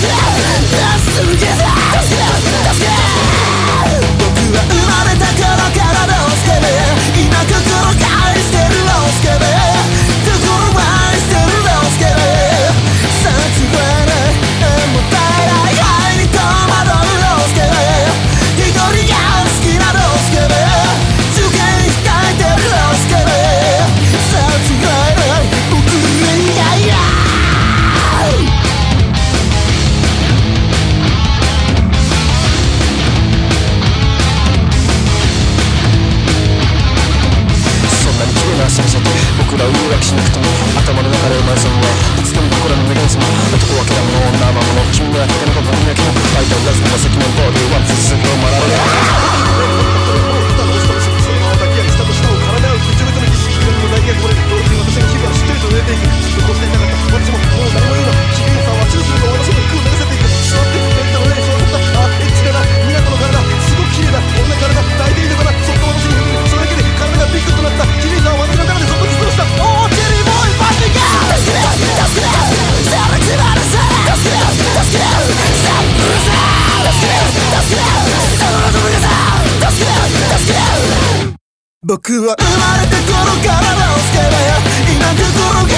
Yeah. を誘しなくても頭の中で生まれそうな掴む心のメカニズム男は僕は生まれてこの体を捨てばや今心が